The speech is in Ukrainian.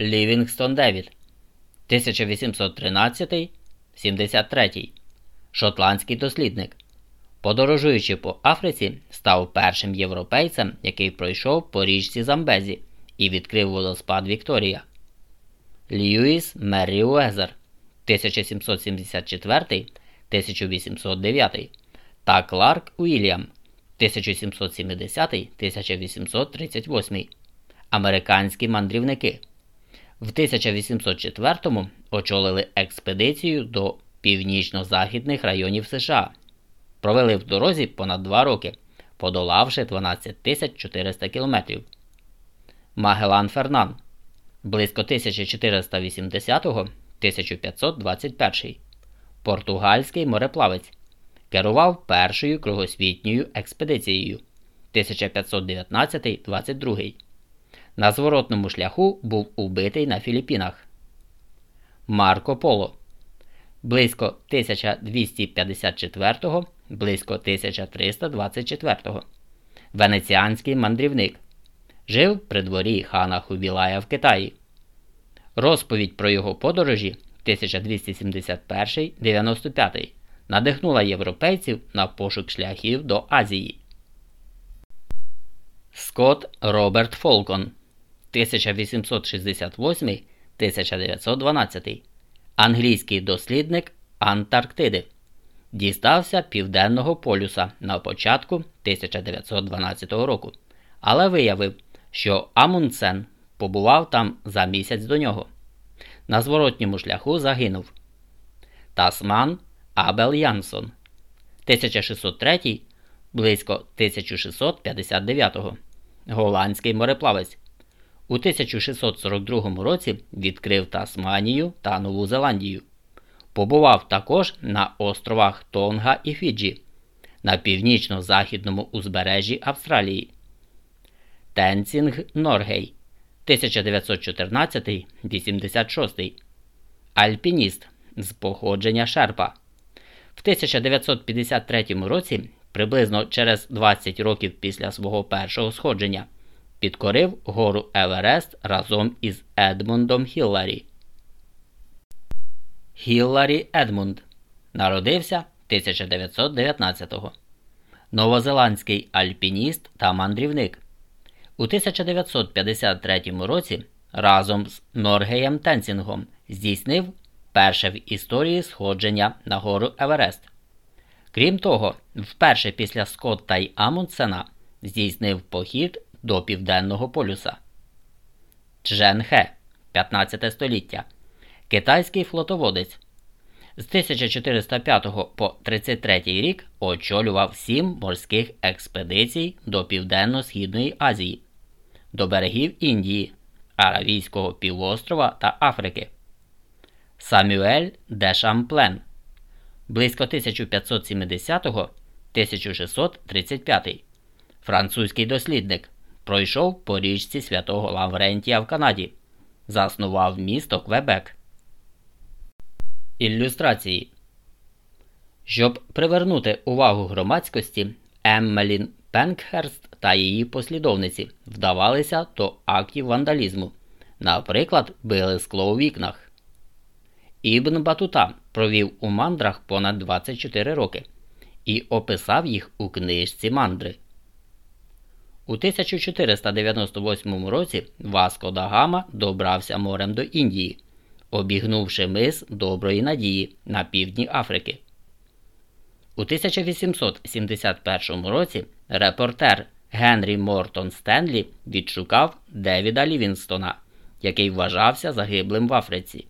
Лівінгстон Девід 1813-73 шотландський дослідник. Подорожуючи по Африці, став першим європейцем, який пройшов по річці Замбезі і відкрив водоспад Вікторія. Льюіс Меррі Уезер 1774-1809 та Кларк Уільям 1770-1838. Американські мандрівники. В 1804-му очолили експедицію до північно-західних районів США. Провели в дорозі понад 2 роки, подолавши 12 400 кілометрів. Магелан Фернан близько 1480-1521. Португальський мореплавець. Керував першою кругосвітньою експедицією 1519-22. На зворотному шляху був убитий на Філіппінах. Марко Поло близько 1254 близько 1324. Венеціанський мандрівник. Жив при дворі хана Хубілая в Китаї. Розповідь про його подорожі 1271-95 надихнула європейців на пошук шляхів до Азії. Скотт Роберт Фолкон 1868-1912 англійський дослідник Антарктиди. Дістався Південного полюса на початку 1912 року, але виявив, що Амундсен побував там за місяць до нього. На зворотньому шляху загинув. Тасман Абел Янсон 1603 близько 1659 голландський мореплавець. У 1642 році відкрив Тасманію та Нову Зеландію. Побував також на островах Тонга і Фіджі на північно-західному узбережжі Австралії. Тенцінг Норгей 1914-86 Альпініст з походження Шерпа. В 1953 році, приблизно через 20 років після свого першого сходження, підкорив гору Еверест разом із Едмундом Хілларі. Хілларі Едмунд народився 1919-го. Новозеландський альпініст та мандрівник. У 1953 році разом з Норгеєм Тенсінгом здійснив перше в історії сходження на гору Еверест. Крім того, вперше після Скотта й Амундсена здійснив похід до Південного полюса. Чженхе 15 століття. Китайський флотоводець. З 1405 по 33 рік очолював сім морських експедицій до Південно-Східної Азії, до берегів Індії, Аравійського півострова та Африки. Самюель де Шамплен близько 1570 1635 французький дослідник пройшов по річці святого Лаврентія в Канаді, заснував місто Квебек. Ілюстрації. Щоб привернути увагу громадськості, Еммелін Пенкхерст та її послідовниці вдавалися до актів вандалізму, наприклад, били скло у вікнах. Ібн Батута провів у мандрах понад 24 роки і описав їх у книжці мандри. У 1498 році Васко да Гама добрався морем до Індії, обігнувши мис Доброї Надії на півдні Африки. У 1871 році репортер Генрі Мортон Стенлі відшукав Девіда Лівінстона, який вважався загиблим в Африці.